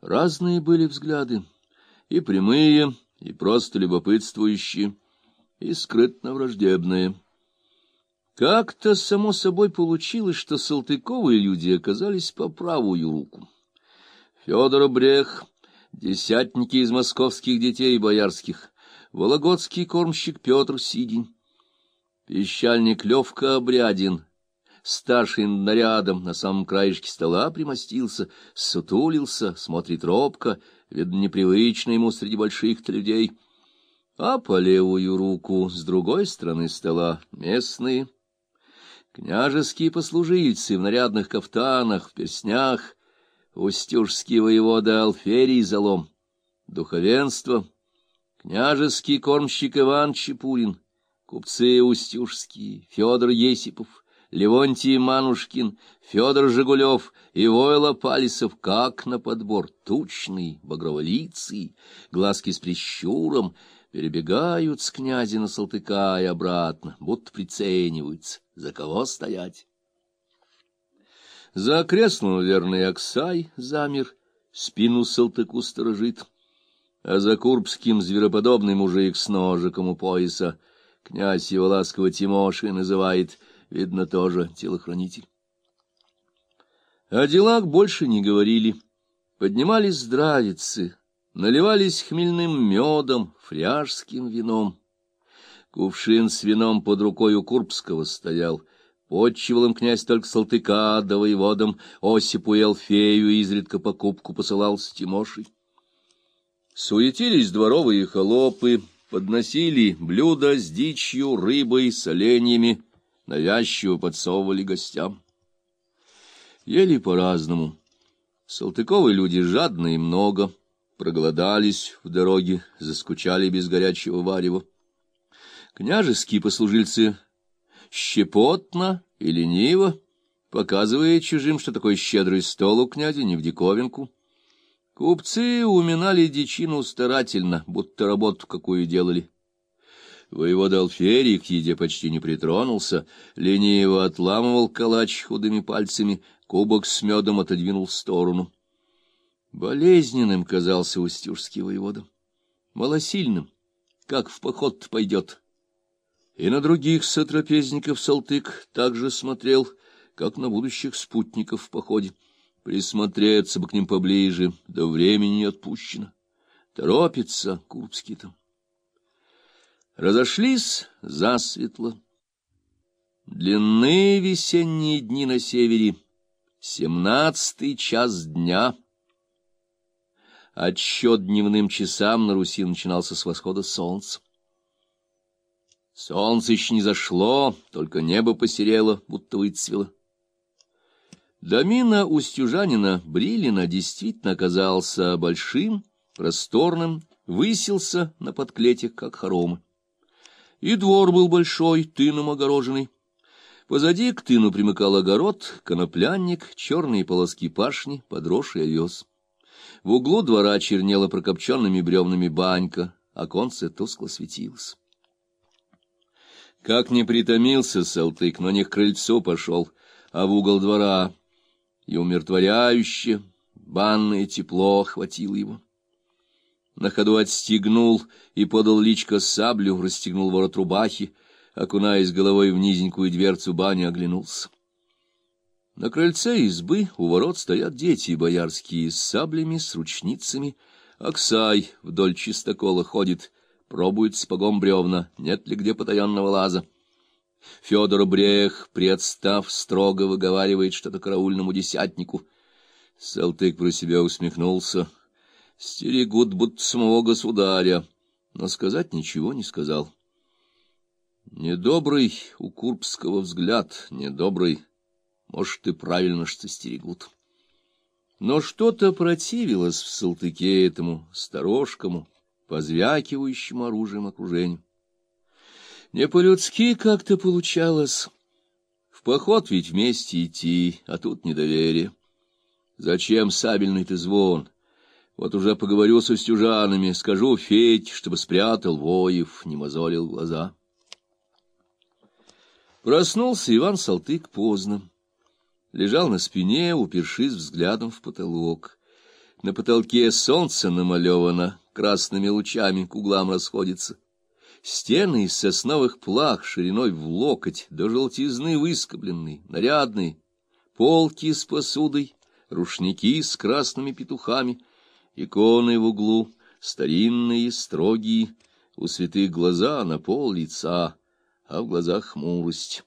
Разные были взгляды, и прямые, и просто любопытствующие, и скрытно враждебные. Как-то само собой получилось, что Салтыковые люди оказались по правую руку. Федор Брех, десятники из московских детей боярских, вологодский кормщик Петр Сидень, пещальник Левка Обрядин, старший нарядом на самом краешке стола примостился, сутулился, смотрит робко, видно, непривычно ему среди больших-то людей. А по левую руку, с другой стороны стола, местные, княжеские послужильцы в нарядных кафтанах, в перстнях, устюжский воевода Алферий Залом, духовенство, княжеский кормщик Иван Чепурин, купцы устюжские, Федор Есипов, Левонтий Манушкин, Федор Жигулев и Войло Палисов, как на подбор, тучный, багроволицый, глазки с прищуром, перебегают с князя на Салтыка и обратно, будто прицениваются, за кого стоять. За окрестным верный Аксай замер, спину Салтыку сторожит, а за Курбским звероподобный мужик с ножиком у пояса князь его ласково Тимошей называет — видно, тоже телохранитель. О делах больше не говорили. Поднимались здравицы, наливались хмельным медом, фряжским вином. Кувшин с вином под рукой у Курбского стоял. Подчивал им князь только Салтыка, да воеводам Осипу и Алфею изредка покупку посылал с Тимошей. Суетились дворовые холопы, подносили блюда с дичью, рыбой, соленьями, навязчиво подсовывали гостям. Ели по-разному. Салтыковые люди жадные и много, проголодались в дороге, заскучали без горячего варева. Княжеские послужильцы щепотно и лениво, показывая чужим, что такое щедрый стол у князя, не в диковинку. Купцы уминали дичину старательно, будто работу какую делали. Воевода Алферий к еде почти не притронулся, лениво отламывал калач худыми пальцами, кубок с медом отодвинул в сторону. Болезненным казался устюжский воевода, малосильным, как в поход пойдет. И на других сотрапезников Салтык также смотрел, как на будущих спутников в походе. Присмотреться бы к ним поближе, до времени не отпущено. Торопится Курбский там. Разошлись засветло. Длинные весенние дни на севере, семнадцатый час дня. Отсчет дневным часам на Руси начинался с восхода солнца. Солнце еще не зашло, только небо посерело, будто выцвело. Домина Устюжанина Брилина действительно оказался большим, просторным, высился на подклетях, как хоромы. И двор был большой, тыном огороженный. Позади к тыну примыкал огород, коноплянник, черные полоски пашни, подросший овес. В углу двора чернела прокопченными бревнами банька, оконце тускло светилось. Как не притомился Салтык, но не к крыльцу пошел, а в угол двора, и умиротворяюще, банное тепло охватило его на ходу отстегнул и подал личко саблю, расстегнул ворот рубахи, окунаясь головой в низенькую дверцу бани, оглянулся. На крыльце избы у ворот стоят дети боярские с саблями, с ручницами. Аксай вдоль чистокола ходит, пробует спогом бревна, нет ли где потаенного лаза. Федор Брех, представ, строго выговаривает что-то караульному десятнику. Салтык про себя усмехнулся, стерегут будто самого государя, но сказать ничего не сказал. Недобрый у Курбского взгляд, недобрый, может, и правильно, что стерегут. Но что-то противилось в Салтыке этому сторожкому, позвякивающему оружием окружению. Не по-людски как-то получалось. В поход ведь вместе идти, а тут недоверие. Зачем сабельный-то звон? Вот уже поговорю со стюжанами, скажу Федь, чтобы спрятал воев, не мозолил глаза. Проснулся Иван Салтык поздно. Лежал на спине, упершись взглядом в потолок. На потолке солнце намалевано, красными лучами к углам расходится. Стены из сосновых плах шириной в локоть, до желтизны выскобленные, нарядные, полки с посудой, рушники с красными петухами, иконы в углу, старинные, строгие, у святых глаза на пол лица, а в глазах хмурость.